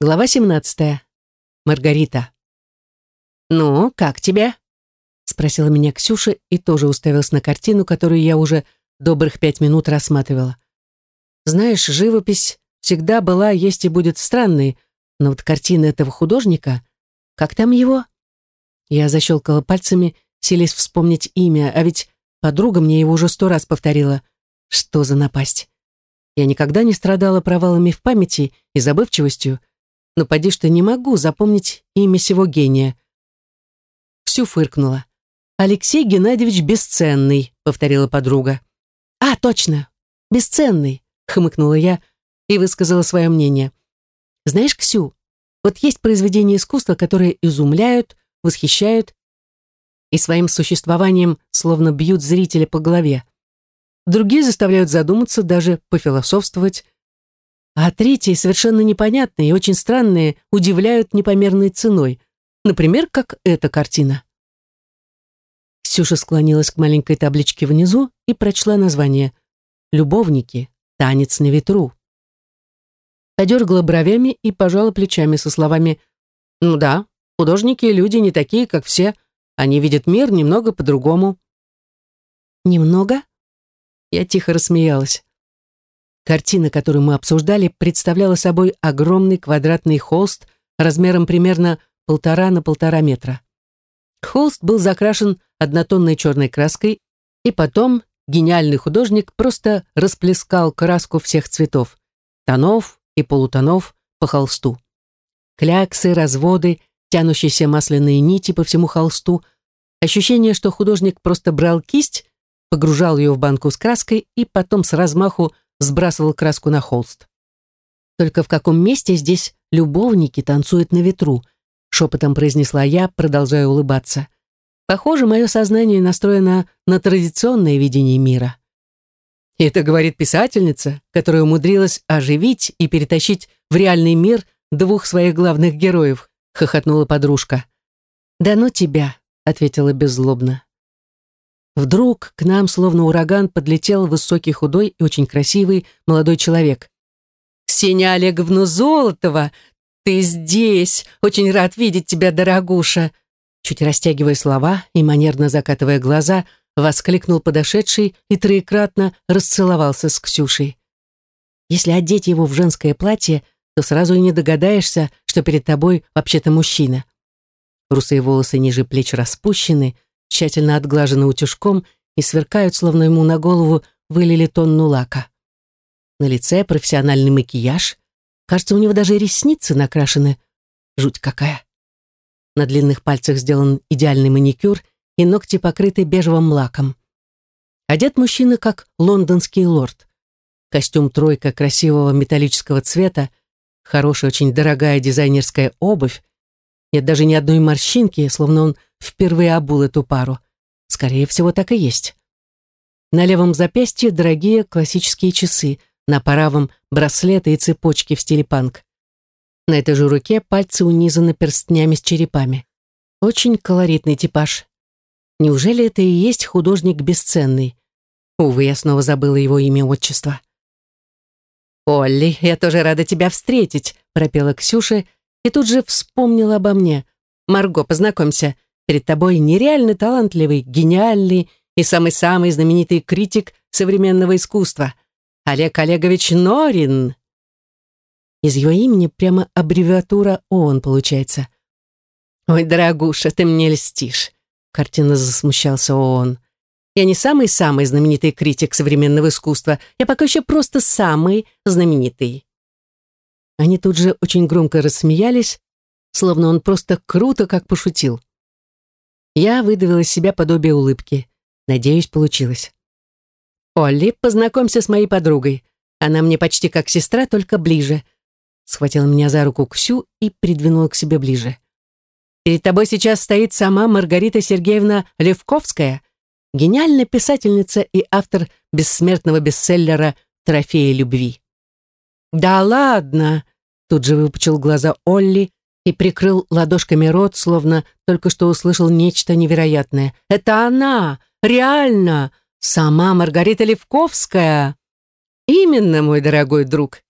Глава 17. Маргарита. «Ну, как тебе?» спросила меня Ксюша и тоже уставилась на картину, которую я уже добрых пять минут рассматривала. Знаешь, живопись всегда была, есть и будет странной, но вот картина этого художника, как там его? Я защелкала пальцами, селись вспомнить имя, а ведь подруга мне его уже сто раз повторила. Что за напасть? Я никогда не страдала провалами в памяти и забывчивостью, но поди что не могу запомнить имя сего гения. Всю фыркнула. «Алексей Геннадьевич Бесценный», — повторила подруга. «А, точно, Бесценный», — хмыкнула я и высказала свое мнение. «Знаешь, Ксю, вот есть произведения искусства, которые изумляют, восхищают и своим существованием словно бьют зрителя по голове. Другие заставляют задуматься, даже пофилософствовать. А третьи, совершенно непонятные и очень странные, удивляют непомерной ценой. Например, как эта картина. Ксюша склонилась к маленькой табличке внизу и прочла название «Любовники. Танец на ветру». Подергала бровями и пожала плечами со словами «Ну да, художники и люди не такие, как все. Они видят мир немного по-другому». «Немного?» Я тихо рассмеялась. Картина, которую мы обсуждали, представляла собой огромный квадратный холст размером примерно полтора на полтора метра. Холст был закрашен однотонной черной краской, и потом гениальный художник просто расплескал краску всех цветов, тонов и полутонов по холсту. Кляксы, разводы, тянущиеся масляные нити по всему холсту, ощущение, что художник просто брал кисть, погружал ее в банку с краской и потом с размаху сбрасывал краску на холст. Только в каком месте здесь любовники танцуют на ветру, шепотом произнесла я, продолжая улыбаться. Похоже, мое сознание настроено на традиционное видение мира. это говорит писательница, которая умудрилась оживить и перетащить в реальный мир двух своих главных героев, хохотнула подружка. «Да ну тебя», — ответила беззлобно. Вдруг к нам, словно ураган, подлетел высокий, худой и очень красивый молодой человек. «Ксения Олеговна Золотова, ты здесь! Очень рад видеть тебя, дорогуша!» чуть растягивая слова и манерно закатывая глаза, воскликнул подошедший и троекратно расцеловался с Ксюшей. Если одеть его в женское платье, то сразу и не догадаешься, что перед тобой вообще-то мужчина. Русые волосы ниже плеч распущены, тщательно отглажены утюжком и сверкают, словно ему на голову вылили тонну лака. На лице профессиональный макияж. Кажется, у него даже ресницы накрашены. Жуть какая. На длинных пальцах сделан идеальный маникюр и ногти покрыты бежевым лаком. Одет мужчина как лондонский лорд. Костюм тройка красивого металлического цвета, хорошая, очень дорогая дизайнерская обувь. Нет даже ни одной морщинки, словно он впервые обул эту пару. Скорее всего, так и есть. На левом запястье дорогие классические часы, на правом браслеты и цепочки в стиле панк. На этой же руке пальцы унизаны перстнями с черепами. Очень колоритный типаж. Неужели это и есть художник бесценный? Увы, я снова забыла его имя отчество. «Олли, я тоже рада тебя встретить», — пропела Ксюша и тут же вспомнила обо мне. «Марго, познакомься, перед тобой нереально талантливый, гениальный и самый-самый знаменитый критик современного искусства, Олег Олегович Норин». Из его имени прямо аббревиатура ООН получается. «Ой, дорогуша, ты мне льстишь», — картина засмущался ООН. «Я не самый-самый знаменитый критик современного искусства, я пока еще просто самый знаменитый». Они тут же очень громко рассмеялись, словно он просто круто как пошутил. Я выдавила из себя подобие улыбки. Надеюсь, получилось. «Олли, познакомься с моей подругой. Она мне почти как сестра, только ближе схватила меня за руку Ксю и придвинула к себе ближе. «Перед тобой сейчас стоит сама Маргарита Сергеевна Левковская, гениальная писательница и автор бессмертного бестселлера «Трофеи любви». «Да ладно!» — тут же выпучил глаза Олли и прикрыл ладошками рот, словно только что услышал нечто невероятное. «Это она! Реально! Сама Маргарита Левковская!» «Именно, мой дорогой друг!»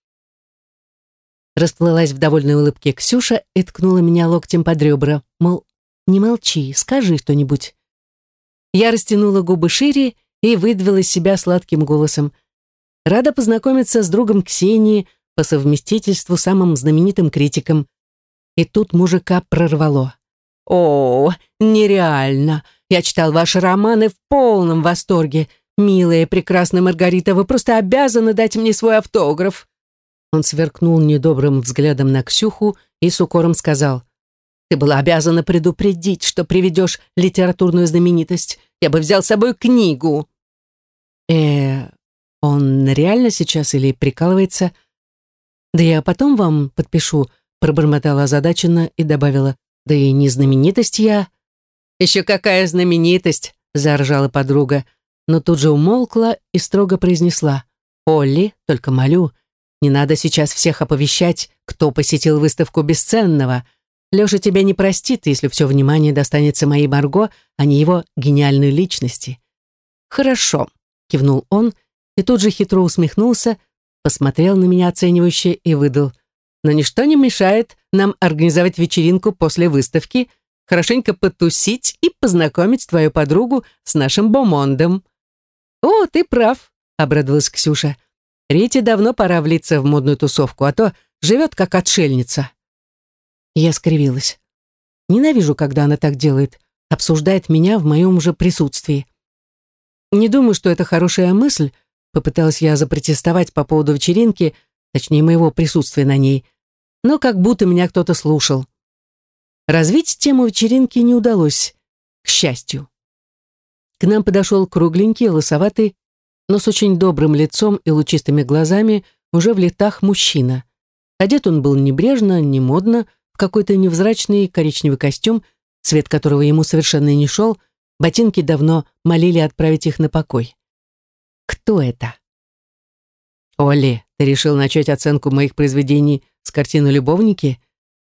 Расплылась в довольной улыбке Ксюша и ткнула меня локтем под ребра, мол, не молчи, скажи что-нибудь. Я растянула губы шире и выдавила из себя сладким голосом. Рада познакомиться с другом Ксении по совместительству самым знаменитым критиком. И тут мужика прорвало. «О, нереально! Я читал ваши романы в полном восторге. Милая прекрасная Маргарита, вы просто обязаны дать мне свой автограф». Он сверкнул недобрым взглядом на Ксюху и с укором сказал, «Ты была обязана предупредить, что приведешь литературную знаменитость. Я бы взял с собой книгу». «Э, он реально сейчас или прикалывается?» «Да я потом вам подпишу», пробормотала озадаченно и добавила, «Да и не знаменитость я». «Еще какая знаменитость!» заржала подруга, но тут же умолкла и строго произнесла, «Олли, только молю, не надо сейчас всех оповещать, кто посетил выставку бесценного. Леша тебя не простит, если все внимание достанется моей Марго, а не его гениальной личности. Хорошо, кивнул он и тут же хитро усмехнулся, посмотрел на меня оценивающе и выдал. Но ничто не мешает нам организовать вечеринку после выставки, хорошенько потусить и познакомить твою подругу с нашим Бомондом. О, ты прав, обрадовалась Ксюша. Рите давно пора влиться в модную тусовку, а то живет как отшельница. Я скривилась. Ненавижу, когда она так делает, обсуждает меня в моем же присутствии. Не думаю, что это хорошая мысль, попыталась я запротестовать по поводу вечеринки, точнее моего присутствия на ней, но как будто меня кто-то слушал. Развить тему вечеринки не удалось, к счастью. К нам подошел кругленький, лысоватый, но с очень добрым лицом и лучистыми глазами уже в летах мужчина. Одет он был небрежно, не модно, в какой-то невзрачный коричневый костюм, цвет которого ему совершенно не шел, ботинки давно молили отправить их на покой. Кто это? «Олли, ты решил начать оценку моих произведений с картины «Любовники»?»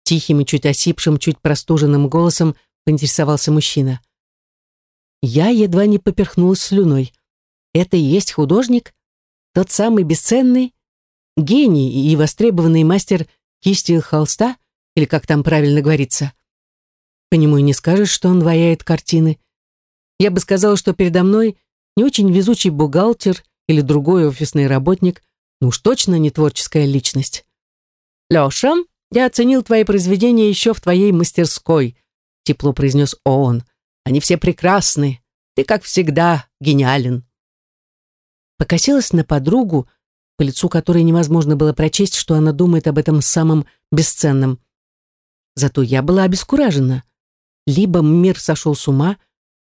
Тихим и чуть осипшим, чуть простуженным голосом поинтересовался мужчина. Я едва не поперхнулась слюной. Это и есть художник? Тот самый бесценный? Гений и востребованный мастер кисти холста? Или как там правильно говорится? По нему и не скажешь, что он ваяет картины. Я бы сказала, что передо мной не очень везучий бухгалтер или другой офисный работник, ну уж точно не творческая личность. «Леша, я оценил твои произведения еще в твоей мастерской», тепло произнес он. «Они все прекрасны. Ты, как всегда, гениален» покосилась на подругу, по лицу которой невозможно было прочесть, что она думает об этом самом бесценном. Зато я была обескуражена. Либо мир сошел с ума,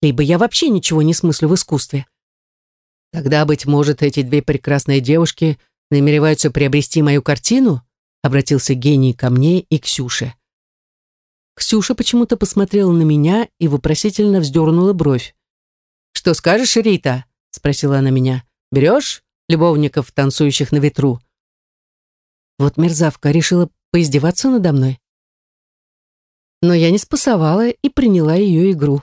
либо я вообще ничего не смыслю в искусстве. Тогда, быть может, эти две прекрасные девушки намереваются приобрести мою картину, обратился гений ко мне и Ксюше. Ксюша почему-то посмотрела на меня и вопросительно вздернула бровь. «Что скажешь, Рита?» — спросила она меня. Берешь любовников, танцующих на ветру?» Вот мерзавка решила поиздеваться надо мной. Но я не спасовала и приняла ее игру.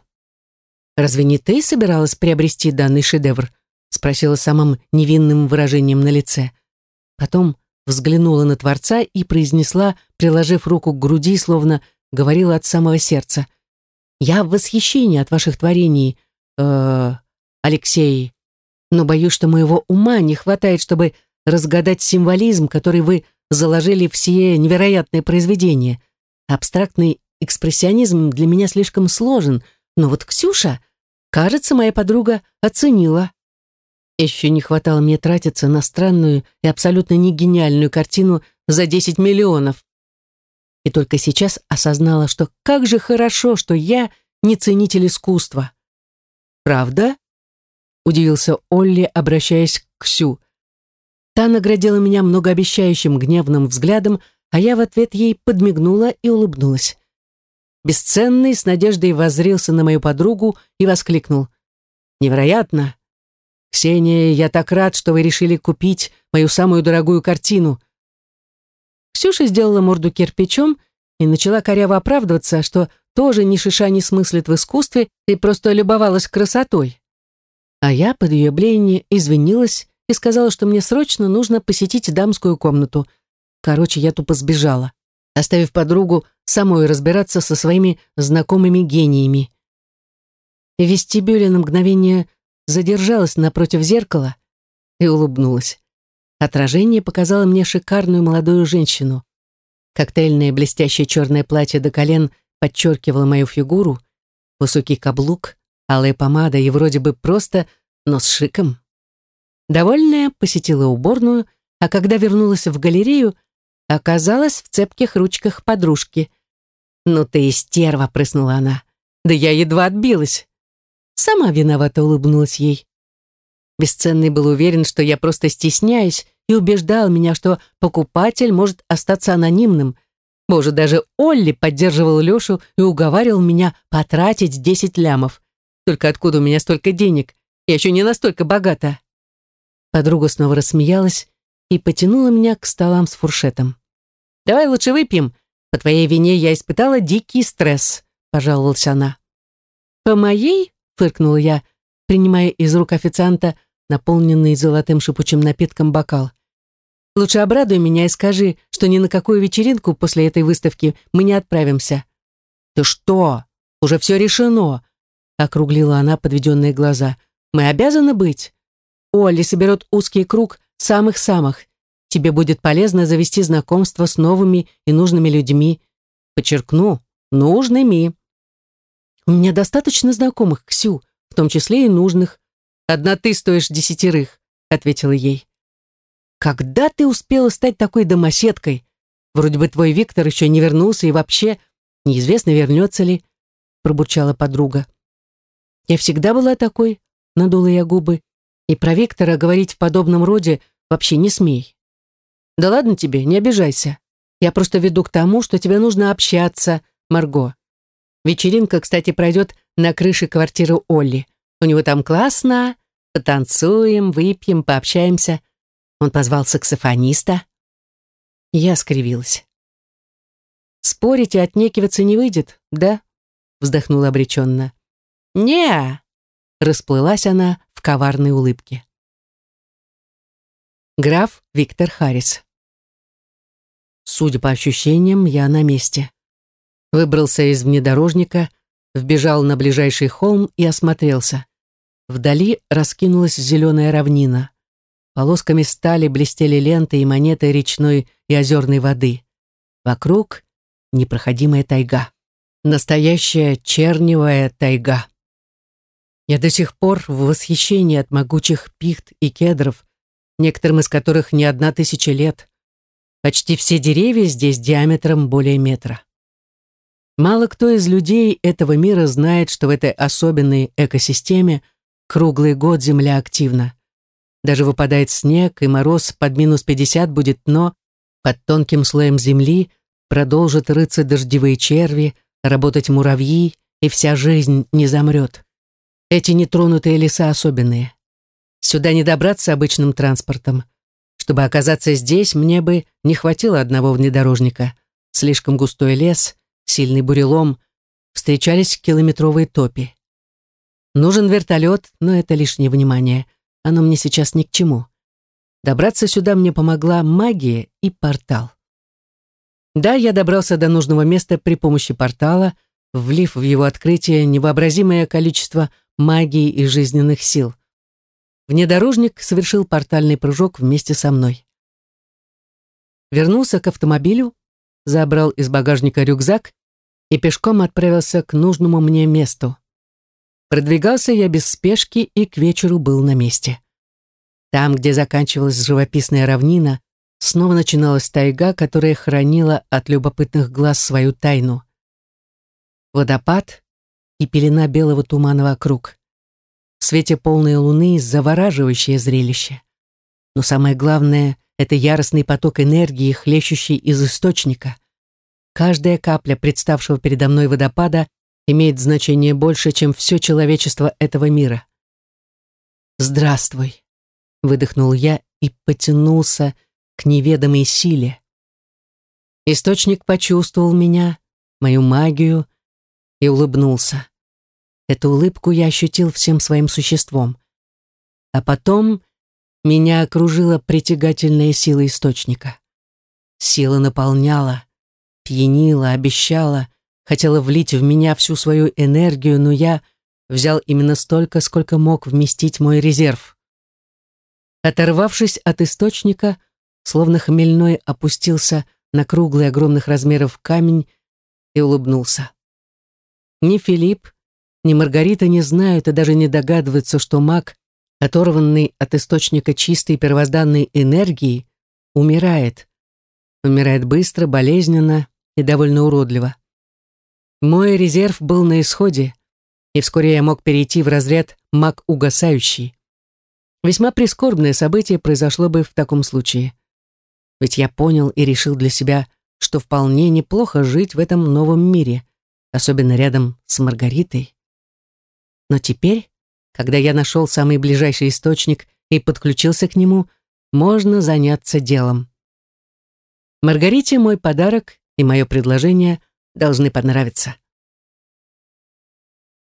«Разве не ты собиралась приобрести данный шедевр?» спросила самым невинным выражением на лице. Потом взглянула на Творца и произнесла, приложив руку к груди, словно говорила от самого сердца. «Я в восхищении от ваших творений, э, Алексей но боюсь, что моего ума не хватает, чтобы разгадать символизм, который вы заложили в сие невероятное произведение. Абстрактный экспрессионизм для меня слишком сложен, но вот Ксюша, кажется, моя подруга оценила. Еще не хватало мне тратиться на странную и абсолютно не гениальную картину за 10 миллионов. И только сейчас осознала, что как же хорошо, что я не ценитель искусства. Правда? удивился Олли, обращаясь к Ксю. Та наградила меня многообещающим гневным взглядом, а я в ответ ей подмигнула и улыбнулась. Бесценный с надеждой воззрился на мою подругу и воскликнул. «Невероятно! Ксения, я так рад, что вы решили купить мою самую дорогую картину!» Ксюша сделала морду кирпичом и начала коряво оправдываться, что тоже ни шиша не смыслит в искусстве и просто любовалась красотой. А я под ее блеяние извинилась и сказала, что мне срочно нужно посетить дамскую комнату. Короче, я тупо сбежала, оставив подругу самой разбираться со своими знакомыми гениями. В вестибюле на мгновение задержалась напротив зеркала и улыбнулась. Отражение показало мне шикарную молодую женщину. Коктейльное блестящее черное платье до колен подчеркивало мою фигуру, высокий каблук, алая помада и вроде бы просто, но с шиком. Довольная, посетила уборную, а когда вернулась в галерею, оказалась в цепких ручках подружки. «Ну ты и стерва!» — прыснула она. «Да я едва отбилась!» Сама виновата улыбнулась ей. Бесценный был уверен, что я просто стесняюсь, и убеждал меня, что покупатель может остаться анонимным. Боже, даже Олли поддерживал Лешу и уговаривал меня потратить 10 лямов. Только откуда у меня столько денег? Я еще не настолько богата. Подруга снова рассмеялась и потянула меня к столам с фуршетом. «Давай лучше выпьем. По твоей вине я испытала дикий стресс», — пожаловалась она. «По моей?» — фыркнула я, принимая из рук официанта наполненный золотым шипучим напитком бокал. «Лучше обрадуй меня и скажи, что ни на какую вечеринку после этой выставки мы не отправимся». «Ты что? Уже все решено!» — округлила она подведенные глаза. «Мы обязаны быть. Олли соберет узкий круг самых-самых. Тебе будет полезно завести знакомство с новыми и нужными людьми. Подчеркну, нужными». «У меня достаточно знакомых, Ксю, в том числе и нужных. Одна ты стоишь десятерых», — ответила ей. «Когда ты успела стать такой домоседкой? Вроде бы твой Виктор еще не вернулся и вообще неизвестно, вернется ли», — пробурчала подруга. «Я всегда была такой», — надула я губы, «и про Виктора говорить в подобном роде вообще не смей». «Да ладно тебе, не обижайся. Я просто веду к тому, что тебе нужно общаться, Марго. Вечеринка, кстати, пройдет на крыше квартиры Олли. У него там классно, потанцуем, выпьем, пообщаемся. Он позвал саксофониста. Я скривилась. «Спорить и отнекиваться не выйдет, да?» вздохнула обреченно. не расплылась она в коварной улыбке. Граф Виктор Харрис. Судя по ощущениям, я на месте. Выбрался из внедорожника, вбежал на ближайший холм и осмотрелся. Вдали раскинулась зеленая равнина. Полосками стали блестели ленты и монеты речной и озерной воды. Вокруг непроходимая тайга. Настоящая черневая тайга. Я до сих пор в восхищении от могучих пихт и кедров, некоторым из которых не одна тысяча лет. Почти все деревья здесь диаметром более метра. Мало кто из людей этого мира знает, что в этой особенной экосистеме круглый год земля активна. Даже выпадает снег, и мороз под минус 50 будет, но под тонким слоем земли продолжат рыться дождевые черви, работать муравьи, и вся жизнь не замрет. Эти нетронутые леса особенные. Сюда не добраться обычным транспортом. Чтобы оказаться здесь, мне бы не хватило одного внедорожника. Слишком густой лес, сильный бурелом, встречались километровые топи. Нужен вертолет, но это лишнее внимание. Оно мне сейчас ни к чему. Добраться сюда мне помогла магия и портал. Да, я добрался до нужного места при помощи портала, влив в его открытие невообразимое количество магии и жизненных сил. Внедорожник совершил портальный прыжок вместе со мной. Вернулся к автомобилю, забрал из багажника рюкзак и пешком отправился к нужному мне месту. Продвигался я без спешки и к вечеру был на месте. Там, где заканчивалась живописная равнина, снова начиналась тайга, которая хранила от любопытных глаз свою тайну. Водопад и пелена белого тумана вокруг. В свете полной луны завораживающее зрелище. Но самое главное — это яростный поток энергии, хлещущий из источника. Каждая капля представшего передо мной водопада имеет значение больше, чем все человечество этого мира. «Здравствуй», — выдохнул я и потянулся к неведомой силе. Источник почувствовал меня, мою магию, и улыбнулся. Эту улыбку я ощутил всем своим существом. А потом меня окружила притягательная сила источника. Сила наполняла, пьянила, обещала, хотела влить в меня всю свою энергию, но я взял именно столько, сколько мог вместить мой резерв. Оторвавшись от источника, словно хмельной опустился на круглый огромных размеров камень и улыбнулся. Ни Филипп, ни Маргарита не знают и даже не догадываются, что маг, оторванный от источника чистой первозданной энергии, умирает. Умирает быстро, болезненно и довольно уродливо. Мой резерв был на исходе, и вскоре я мог перейти в разряд маг угасающий. Весьма прискорбное событие произошло бы в таком случае. Ведь я понял и решил для себя, что вполне неплохо жить в этом новом мире, особенно рядом с Маргаритой. Но теперь, когда я нашел самый ближайший источник и подключился к нему, можно заняться делом. Маргарите мой подарок и мое предложение должны понравиться.